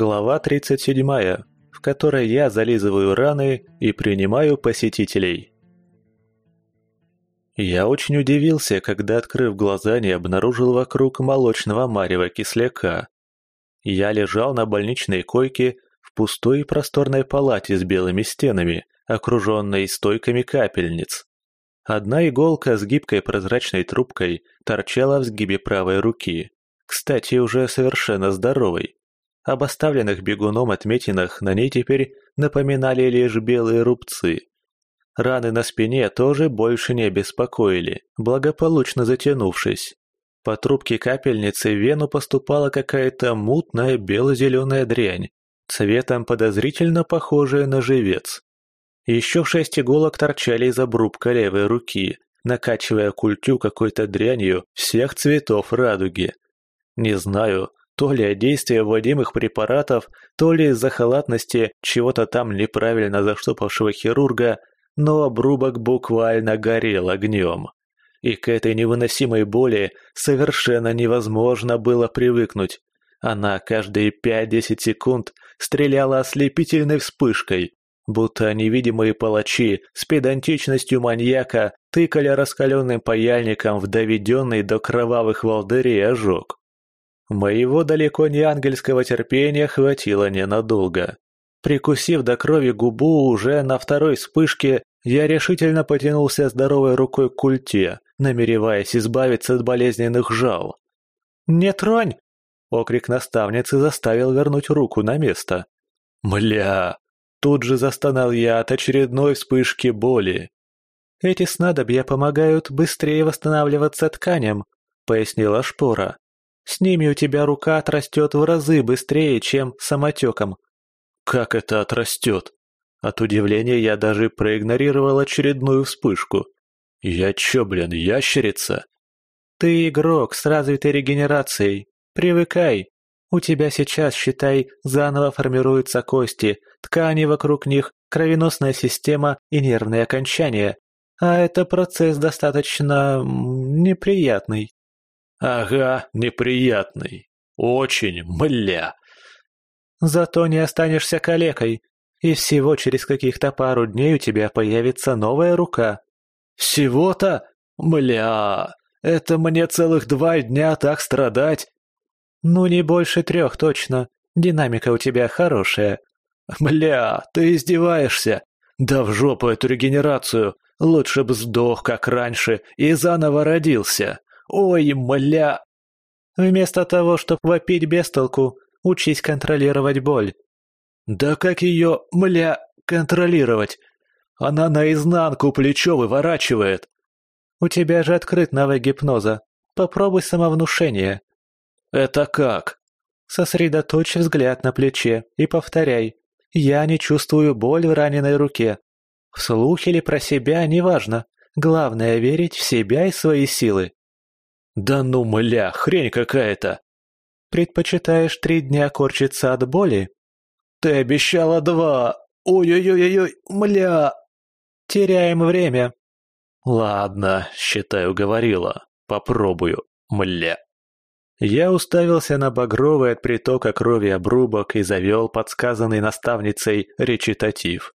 Глава 37, в которой я зализываю раны и принимаю посетителей. Я очень удивился, когда, открыв глаза, не обнаружил вокруг молочного марева кисляка. Я лежал на больничной койке в пустой и просторной палате с белыми стенами, окруженной стойками капельниц. Одна иголка с гибкой прозрачной трубкой торчала в сгибе правой руки, кстати, уже совершенно здоровой. Об оставленных бегуном отметинах на ней теперь напоминали лишь белые рубцы. Раны на спине тоже больше не беспокоили, благополучно затянувшись. По трубке капельницы в вену поступала какая-то мутная бело-зеленая дрянь, цветом подозрительно похожая на живец. Еще шесть иголок торчали из обрубка левой руки, накачивая культю какой-то дрянью всех цветов радуги. Не знаю, то ли от действия вводимых препаратов, то ли из-за халатности чего-то там неправильно заштопавшего хирурга, но обрубок буквально горел огнем. И к этой невыносимой боли совершенно невозможно было привыкнуть. Она каждые 5-10 секунд стреляла ослепительной вспышкой, будто невидимые палачи с педантичностью маньяка тыкали раскаленным паяльником в доведенный до кровавых волдырей ожог. Моего далеко не ангельского терпения хватило ненадолго. Прикусив до крови губу уже на второй вспышке, я решительно потянулся здоровой рукой к культе, намереваясь избавиться от болезненных жал. «Не тронь!» — окрик наставницы заставил вернуть руку на место. «Мля!» — тут же застонал я от очередной вспышки боли. «Эти снадобья помогают быстрее восстанавливаться тканям», — пояснила Шпора. С ними у тебя рука отрастет в разы быстрее, чем самотеком». «Как это отрастет?» От удивления я даже проигнорировал очередную вспышку. «Я чё, блин, ящерица?» «Ты игрок с развитой регенерацией. Привыкай. У тебя сейчас, считай, заново формируются кости, ткани вокруг них, кровеносная система и нервные окончания. А это процесс достаточно... неприятный». Ага, неприятный. Очень, мля. Зато не останешься калекой, и всего через каких-то пару дней у тебя появится новая рука. Всего-то? Мля, это мне целых два дня так страдать. Ну, не больше трех точно. Динамика у тебя хорошая. Мля, ты издеваешься? Да в жопу эту регенерацию. Лучше бы сдох, как раньше, и заново родился. Ой, мля!» «Вместо того, чтобы вопить без толку, учись контролировать боль». «Да как ее, мля, контролировать? Она наизнанку плечо выворачивает». «У тебя же открыт навык гипноза. Попробуй самовнушение». «Это как?» Сосредоточь взгляд на плече и повторяй. «Я не чувствую боль в раненой руке». Вслух или про себя, неважно. Главное — верить в себя и свои силы. «Да ну, мля, хрень какая-то!» «Предпочитаешь три дня корчиться от боли?» «Ты обещала два! Ой-ой-ой-ой, мля!» «Теряем время!» «Ладно, считаю, говорила. Попробую, мля!» Я уставился на багровый от притока крови обрубок и завел подсказанный наставницей речитатив.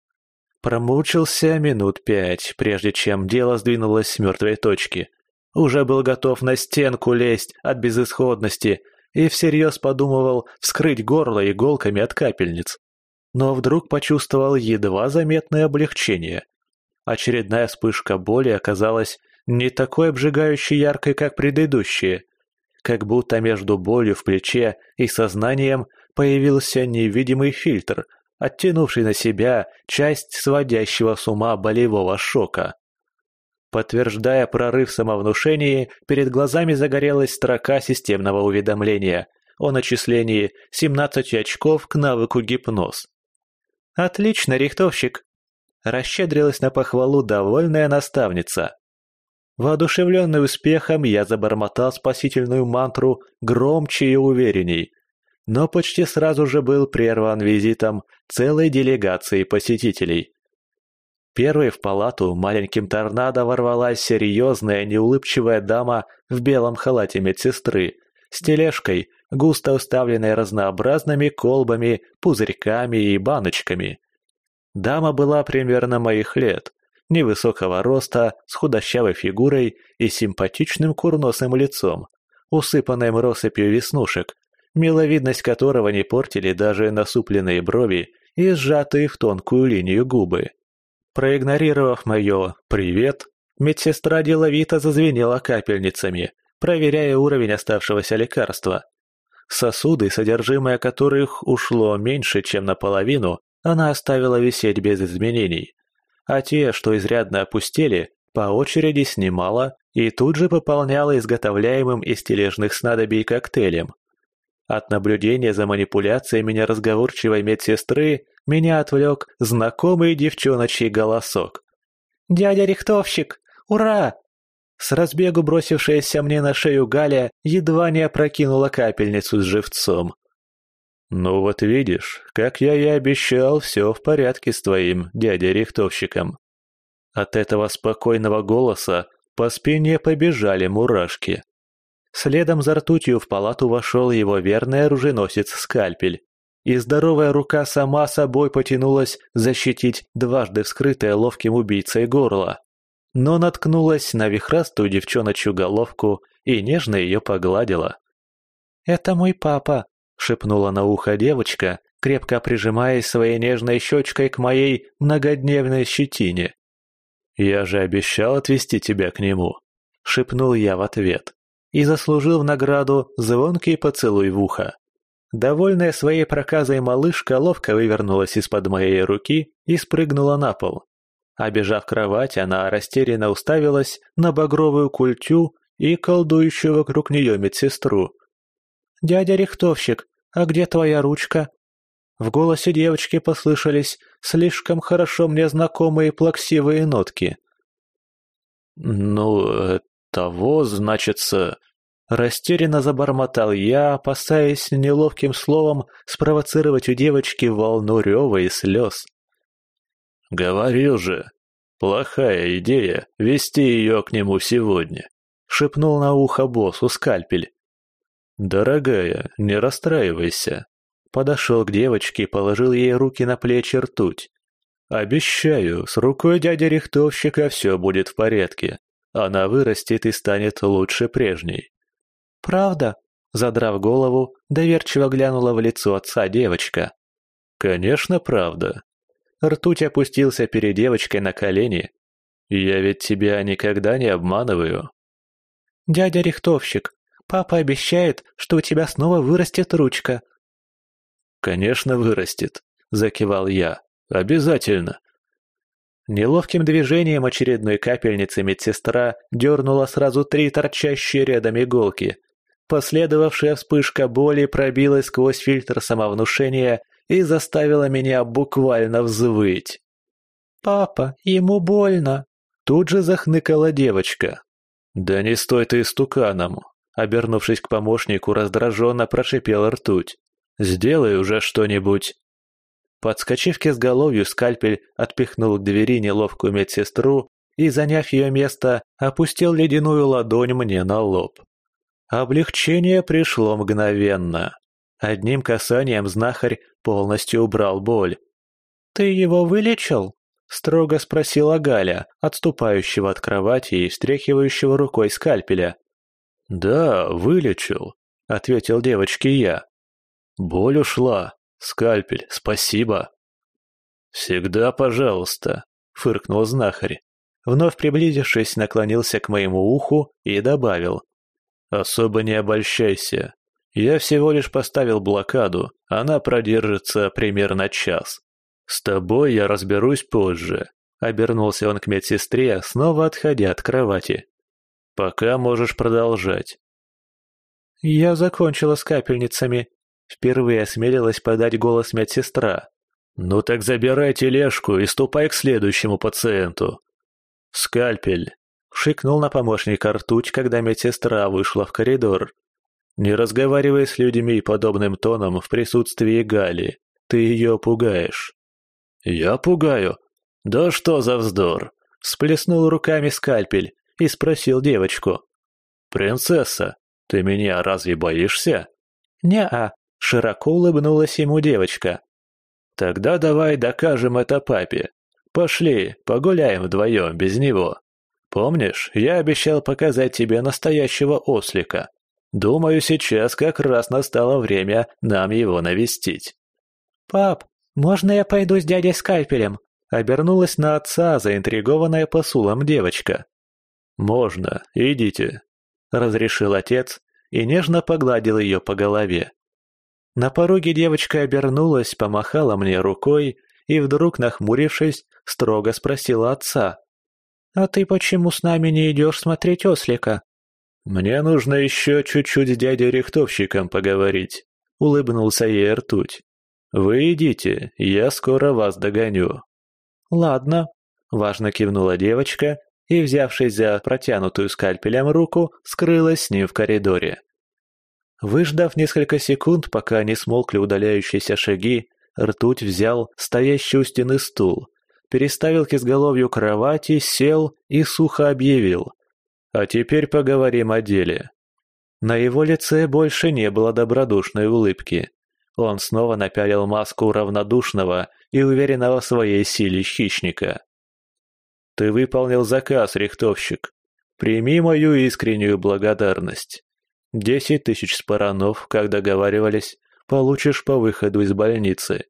Промучился минут пять, прежде чем дело сдвинулось с мертвой точки – уже был готов на стенку лезть от безысходности и всерьез подумывал вскрыть горло иголками от капельниц. Но вдруг почувствовал едва заметное облегчение. Очередная вспышка боли оказалась не такой обжигающей яркой, как предыдущие. Как будто между болью в плече и сознанием появился невидимый фильтр, оттянувший на себя часть сводящего с ума болевого шока. Подтверждая прорыв самовнушении, перед глазами загорелась строка системного уведомления о начислении 17 очков к навыку гипноз. «Отлично, рихтовщик!» – расщедрилась на похвалу довольная наставница. Воодушевленный успехом, я забормотал спасительную мантру громче и уверенней, но почти сразу же был прерван визитом целой делегации посетителей. Первой в палату маленьким торнадо ворвалась серьезная неулыбчивая дама в белом халате медсестры с тележкой, густо уставленной разнообразными колбами, пузырьками и баночками. Дама была примерно моих лет, невысокого роста, с худощавой фигурой и симпатичным курносым лицом, усыпанным россыпью веснушек, миловидность которого не портили даже насупленные брови и сжатые в тонкую линию губы. Проигнорировав мое «привет», медсестра деловито зазвенела капельницами, проверяя уровень оставшегося лекарства. Сосуды, содержимое которых ушло меньше, чем наполовину, она оставила висеть без изменений. А те, что изрядно опустели, по очереди снимала и тут же пополняла изготовляемым из тележных снадобий коктейлем. От наблюдения за манипуляциями неразговорчивой медсестры меня отвлек знакомый девчоночий голосок. «Дядя Рихтовщик! Ура!» С разбегу бросившаяся мне на шею Галя едва не опрокинула капельницу с живцом. «Ну вот видишь, как я и обещал, все в порядке с твоим дядей-рихтовщиком». От этого спокойного голоса по спине побежали мурашки. Следом за ртутью в палату вошел его верный оруженосец Скальпель, и здоровая рука сама собой потянулась защитить дважды вскрытое ловким убийцей горло. Но наткнулась на вихрастую девчоночью головку и нежно ее погладила. «Это мой папа», — шепнула на ухо девочка, крепко прижимаясь своей нежной щечкой к моей многодневной щетине. «Я же обещал отвезти тебя к нему», — шепнул я в ответ и заслужил в награду звонкий поцелуй в ухо. Довольная своей проказой малышка ловко вывернулась из-под моей руки и спрыгнула на пол. Обежав кровать, она растерянно уставилась на багровую культю и колдующую вокруг нее медсестру. «Дядя Рихтовщик, а где твоя ручка?» В голосе девочки послышались слишком хорошо мне знакомые плаксивые нотки. «Ну, того, значится...» Растерянно забормотал я, опасаясь неловким словом спровоцировать у девочки волну рева и слез. «Говорил же, плохая идея вести ее к нему сегодня», — шепнул на ухо боссу скальпель. «Дорогая, не расстраивайся». Подошел к девочке и положил ей руки на плечи ртуть. «Обещаю, с рукой дяди Рихтовщика все будет в порядке. Она вырастет и станет лучше прежней. «Правда?» Задрав голову, доверчиво глянула в лицо отца девочка. «Конечно, правда». Ртуть опустился перед девочкой на колени. «Я ведь тебя никогда не обманываю». «Дядя Рихтовщик, папа обещает, что у тебя снова вырастет ручка». «Конечно, вырастет», — закивал я. «Обязательно». Неловким движением очередной капельницы медсестра дернула сразу три торчащие рядом иголки. Последовавшая вспышка боли пробилась сквозь фильтр самовнушения и заставила меня буквально взвыть. «Папа, ему больно!» Тут же захныкала девочка. «Да не стой ты истуканом!» Обернувшись к помощнику, раздраженно прошипел ртуть. «Сделай уже что-нибудь!» Подскочив к изголовью, скальпель отпихнул к двери неловкую медсестру и, заняв ее место, опустил ледяную ладонь мне на лоб. Облегчение пришло мгновенно. Одним касанием знахарь полностью убрал боль. «Ты его вылечил?» — строго спросила Галя, отступающего от кровати и встряхивающего рукой скальпеля. «Да, вылечил», — ответил девочке я. «Боль ушла, «Скальпель, спасибо!» «Всегда пожалуйста», — фыркнул знахарь. Вновь приблизившись, наклонился к моему уху и добавил. «Особо не обольщайся. Я всего лишь поставил блокаду, она продержится примерно час. С тобой я разберусь позже», — обернулся он к медсестре, снова отходя от кровати. «Пока можешь продолжать». «Я закончила с капельницами», Впервые осмелилась подать голос медсестра. «Ну так забирай тележку и ступай к следующему пациенту». «Скальпель», — шикнул на помощника ртуть, когда медсестра вышла в коридор. «Не разговаривай с людьми подобным тоном в присутствии Гали. Ты ее пугаешь». «Я пугаю? Да что за вздор?» — сплеснул руками скальпель и спросил девочку. «Принцесса, ты меня разве боишься?» «Не-а», — широко улыбнулась ему девочка. «Тогда давай докажем это папе. Пошли, погуляем вдвоем без него. Помнишь, я обещал показать тебе настоящего ослика. Думаю, сейчас как раз настало время нам его навестить». «Пап, можно я пойду с дядей Скальпелем?» Обернулась на отца, заинтригованная посулом девочка. «Можно, идите», — разрешил отец и нежно погладил ее по голове. На пороге девочка обернулась, помахала мне рукой и вдруг, нахмурившись, строго спросила отца. «А ты почему с нами не идешь смотреть ослика?» «Мне нужно еще чуть-чуть с дядей рихтовщиком поговорить», — улыбнулся ей ртуть. «Вы идите, я скоро вас догоню». «Ладно», — важно кивнула девочка и, взявшись за протянутую скальпелем руку, скрылась с ним в коридоре. Выждав несколько секунд, пока не смолкли удаляющиеся шаги, ртуть взял стоящий у стены стул, переставил к изголовью кровати, сел и сухо объявил. «А теперь поговорим о деле». На его лице больше не было добродушной улыбки. Он снова напялил маску равнодушного и уверенного в своей силе хищника. «Ты выполнил заказ, рихтовщик. Прими мою искреннюю благодарность. Десять тысяч спаранов, как договаривались, получишь по выходу из больницы.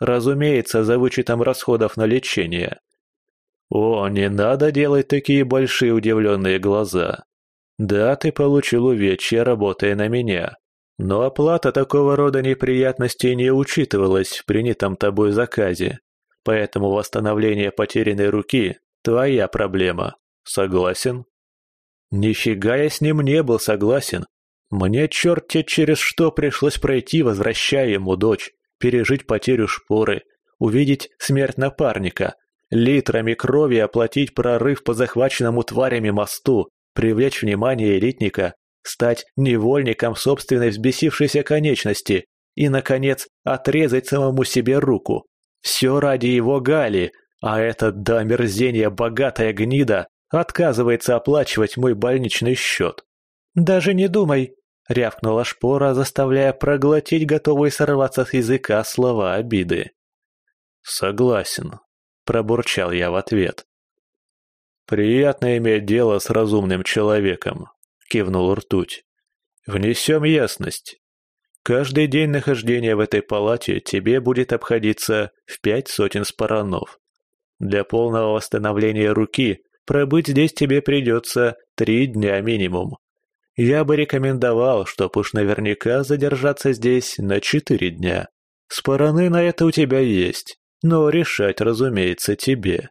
Разумеется, за вычетом расходов на лечение. О, не надо делать такие большие удивленные глаза. Да, ты получил увечья, работая на меня. Но оплата такого рода неприятностей не учитывалась в принятом тобой заказе, поэтому восстановление потерянной руки – твоя проблема. Согласен? Нифига я с ним не был согласен. Мне черт-те через что пришлось пройти, возвращая ему дочь, пережить потерю шпоры, увидеть смерть напарника, литрами крови оплатить прорыв по захваченному тварями мосту, привлечь внимание элитника стать невольником собственной взбесившейся конечности и, наконец, отрезать самому себе руку. Все ради его Гали, а этот до омерзения богатая гнида отказывается оплачивать мой больничный счет. «Даже не думай!» — рявкнула шпора, заставляя проглотить готовые сорваться с языка слова обиды. «Согласен», — пробурчал я в ответ. «Приятно иметь дело с разумным человеком, — кивнул ртуть. «Внесем ясность. Каждый день нахождения в этой палате тебе будет обходиться в пять сотен спаранов. Для полного восстановления руки пробыть здесь тебе придется три дня минимум. Я бы рекомендовал, чтоб уж наверняка задержаться здесь на четыре дня. Спараны на это у тебя есть, но решать, разумеется, тебе».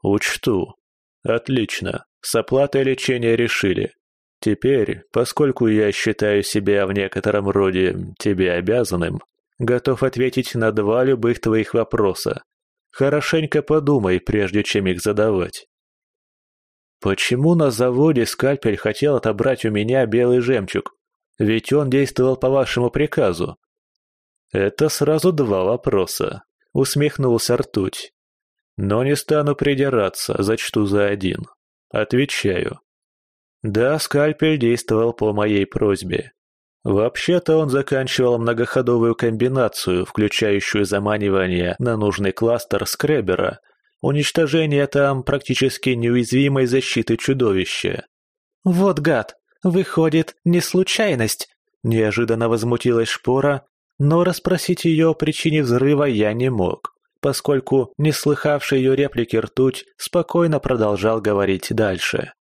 «Учту. Отлично. С оплатой лечения решили. Теперь, поскольку я считаю себя в некотором роде тебе обязанным, готов ответить на два любых твоих вопроса. Хорошенько подумай, прежде чем их задавать. Почему на заводе скальпель хотел отобрать у меня белый жемчуг? Ведь он действовал по вашему приказу. Это сразу два вопроса, усмехнулся ртуть. Но не стану придираться, зачту за один. Отвечаю. Да, скальпель действовал по моей просьбе. Вообще-то он заканчивал многоходовую комбинацию, включающую заманивание на нужный кластер скребера, уничтожение там практически неуязвимой защиты чудовища. «Вот гад! Выходит, не случайность!» Неожиданно возмутилась Шпора, но расспросить ее о причине взрыва я не мог, поскольку не слыхавший ее реплики ртуть спокойно продолжал говорить дальше.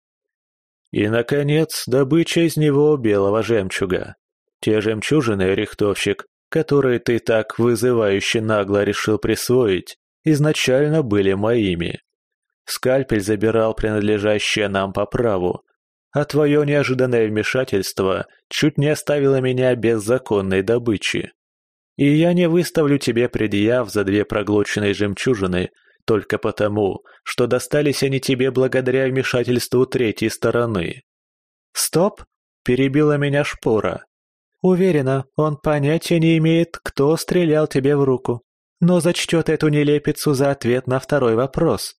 И, наконец, добыча из него белого жемчуга. Те жемчужины, рихтовщик, которые ты так вызывающе нагло решил присвоить, изначально были моими. Скальпель забирал принадлежащее нам по праву, а твое неожиданное вмешательство чуть не оставило меня без законной добычи. И я не выставлю тебе предъяв за две проглоченные жемчужины, только потому, что достались они тебе благодаря вмешательству третьей стороны. «Стоп!» – перебила меня шпора. «Уверена, он понятия не имеет, кто стрелял тебе в руку, но зачтет эту нелепицу за ответ на второй вопрос».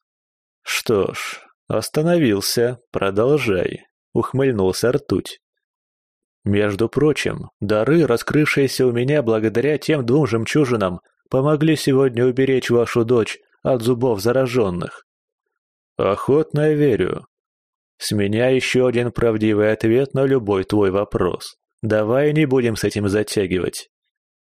«Что ж, остановился, продолжай», — ухмыльнулся ртуть. Между прочим, дары, раскрывшиеся у меня благодаря тем двум жемчужинам, помогли сегодня уберечь вашу дочь от зубов зараженных. Охотно верю. С меня еще один правдивый ответ на любой твой вопрос. Давай не будем с этим затягивать.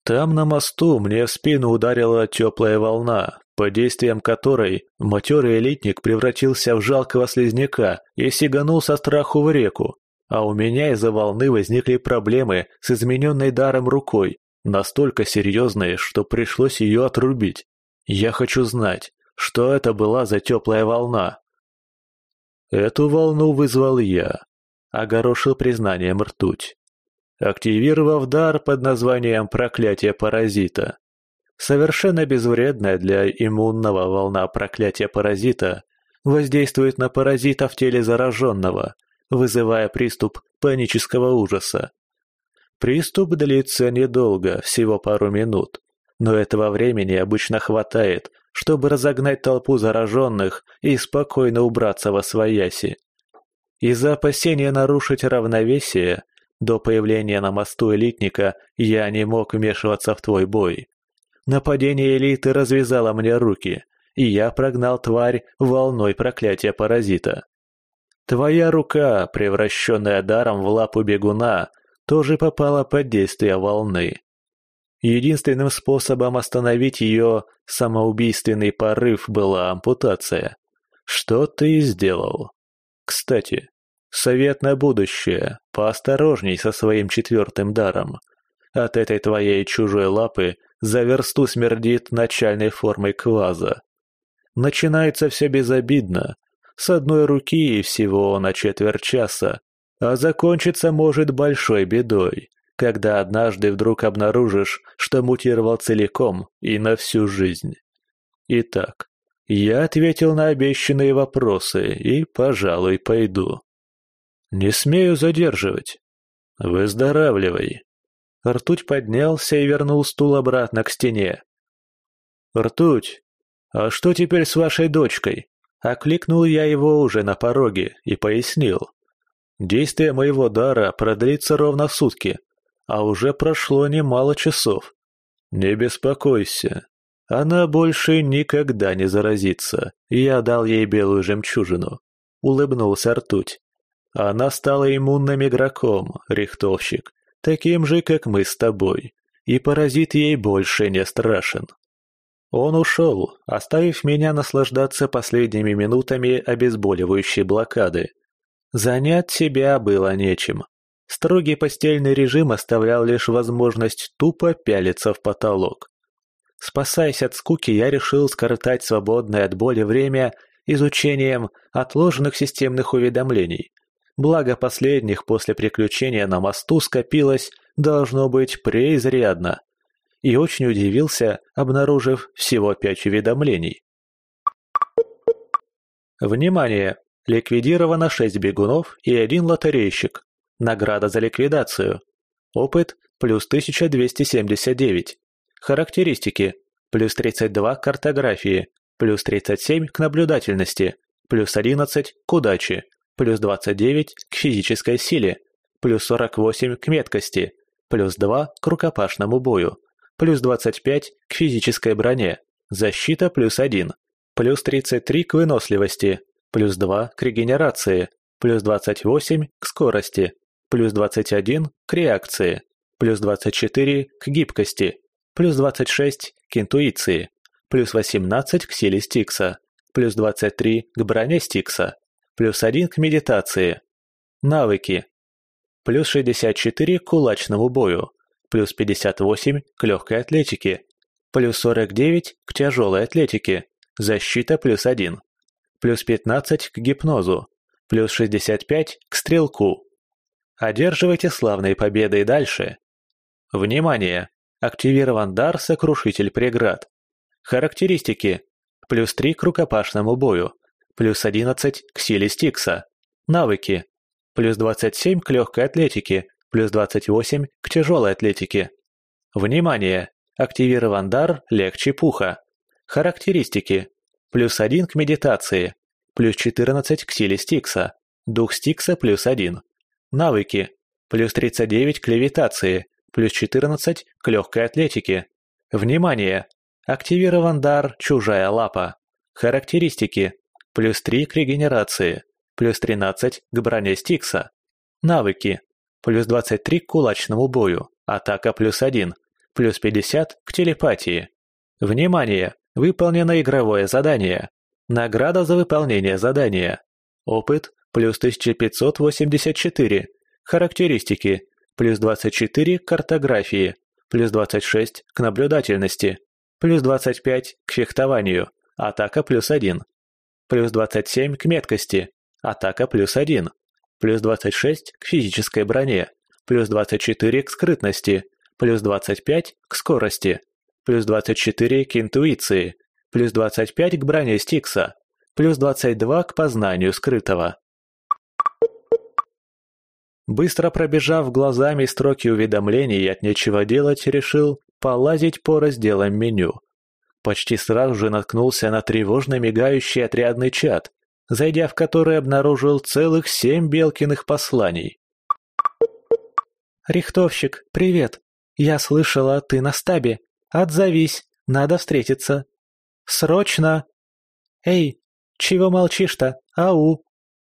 Там на мосту мне в спину ударила теплая волна, под действием которой матерый элитник превратился в жалкого слизняка и сиганул со страху в реку, а у меня из-за волны возникли проблемы с измененной даром рукой, настолько серьезные, что пришлось ее отрубить. Я хочу знать, что это была за теплая волна. Эту волну вызвал я, огорошил признанием ртуть. Активировав дар под названием «Проклятие паразита». Совершенно безвредная для иммунного волна проклятия паразита воздействует на паразита в теле зараженного – вызывая приступ панического ужаса. Приступ длится недолго, всего пару минут, но этого времени обычно хватает, чтобы разогнать толпу зараженных и спокойно убраться во свояси. Из-за опасения нарушить равновесие, до появления на мосту элитника я не мог вмешиваться в твой бой. Нападение элиты развязало мне руки, и я прогнал тварь волной проклятия паразита. Твоя рука, превращенная даром в лапу бегуна, тоже попала под действие волны. Единственным способом остановить ее самоубийственный порыв была ампутация. Что ты сделал. Кстати, совет на будущее, поосторожней со своим четвертым даром. От этой твоей чужой лапы за версту смердит начальной формой кваза. Начинается все безобидно, с одной руки и всего на четверть часа, а закончиться может большой бедой, когда однажды вдруг обнаружишь, что мутировал целиком и на всю жизнь. Итак, я ответил на обещанные вопросы и, пожалуй, пойду. Не смею задерживать. Выздоравливай. Ртуть поднялся и вернул стул обратно к стене. Ртуть, а что теперь с вашей дочкой? Окликнул я его уже на пороге и пояснил. Действие моего дара продлится ровно сутки, а уже прошло немало часов. Не беспокойся, она больше никогда не заразится. Я дал ей белую жемчужину. Улыбнулся ртуть. Она стала иммунным игроком, рихтовщик, таким же, как мы с тобой, и паразит ей больше не страшен. Он ушел, оставив меня наслаждаться последними минутами обезболивающей блокады. Занять себя было нечем. Строгий постельный режим оставлял лишь возможность тупо пялиться в потолок. Спасаясь от скуки, я решил скоротать свободное от боли время изучением отложенных системных уведомлений. Благо последних после приключения на мосту скопилось, должно быть, преизрядно и очень удивился, обнаружив всего пять уведомлений. Внимание! Ликвидировано шесть бегунов и один лотерейщик. Награда за ликвидацию. Опыт плюс 1279. Характеристики плюс 32 к картографии, плюс 37 к наблюдательности, плюс 11 к удаче, плюс 29 к физической силе, плюс 48 к меткости, плюс 2 к рукопашному бою, плюс 25 к физической броне, защита плюс 1, плюс 33 к выносливости, плюс 2 к регенерации, плюс 28 к скорости, плюс 21 к реакции, плюс 24 к гибкости, плюс 26 к интуиции, плюс 18 к силе Стикса, плюс 23 к броне Стикса, плюс 1 к медитации. Навыки. Плюс 64 к кулачному бою, плюс 58 к легкой атлетике, плюс 49 к тяжелой атлетике, защита плюс 1, плюс 15 к гипнозу, плюс 65 к стрелку. Одерживайте славные победы и дальше. Внимание! Активирован дар «Сокрушитель преград». Характеристики. Плюс 3 к рукопашному бою, плюс 11 к силе Стикса. Навыки. Плюс 27 к легкой атлетике, плюс 28 к тяжелой атлетике. Внимание! Активирован дар «Легче пуха». Характеристики. Плюс 1 к медитации. Плюс 14 к силе Стикса. Дух Стикса плюс 1. Навыки. плюс 39 к левитации, плюс 14 к легкой атлетике. Внимание! Активирован дар «Чужая лапа». Характеристики. Плюс 3 к регенерации, плюс 13 к броне Стикса. Навыки. Плюс 23 к кулачному бою, атака плюс 1, плюс 50 к телепатии. Внимание! Выполнено игровое задание. Награда за выполнение задания. Опыт плюс 1584. Характеристики плюс 24 к картографии, плюс 26 к наблюдательности, плюс 25 к фехтованию, атака плюс 1, плюс 27 к меткости, атака плюс 1, плюс 26 к физической броне, плюс 24 к скрытности, плюс 25 к скорости, плюс 24 к интуиции, плюс 25 к броне Стикса, плюс 22 к познанию скрытого. Быстро пробежав глазами строки уведомлений от нечего делать, решил полазить по разделам меню. Почти сразу же наткнулся на тревожно мигающий отрядный чат, зайдя в который обнаружил целых семь Белкиных посланий. «Рихтовщик, привет! Я слышала, ты на стабе. Отзовись, надо встретиться. Срочно! Эй, чего молчишь-то? Ау!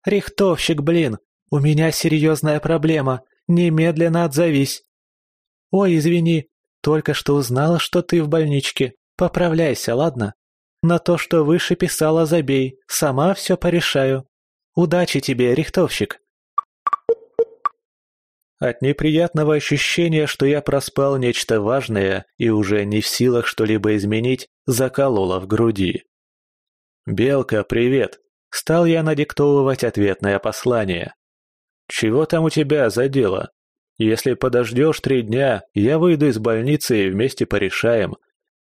Рихтовщик, блин, у меня серьезная проблема, немедленно отзовись. Ой, извини, только что узнала, что ты в больничке. Поправляйся, ладно? На то, что выше писала, забей, сама все порешаю. Удачи тебе, рихтовщик. От неприятного ощущения, что я проспал нечто важное и уже не в силах что-либо изменить, закололо в груди. «Белка, привет!» Стал я надиктовывать ответное послание. «Чего там у тебя за дело? Если подождешь три дня, я выйду из больницы и вместе порешаем.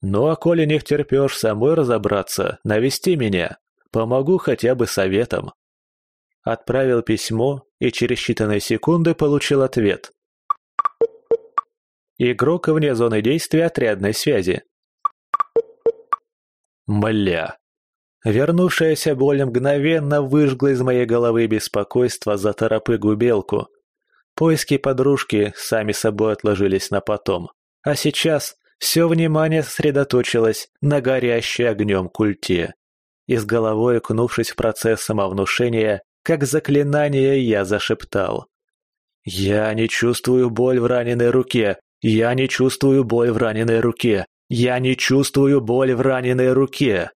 Ну а коли не втерпешь самой разобраться, навести меня. Помогу хотя бы советом». Отправил письмо и через считанные секунды получил ответ. Игрок вне зоны действия отрядной связи. Мля. Вернувшаяся боль мгновенно выжгла из моей головы беспокойство за торопыгу белку. Поиски подружки сами собой отложились на потом. А сейчас все внимание сосредоточилось на горящей огнем культе. И с головой окунувшись в процесс самовнушения, как заклинание я зашептал. «Я не чувствую боль в раненой руке! Я не чувствую боль в раненой руке! Я не чувствую боль в раненой руке!»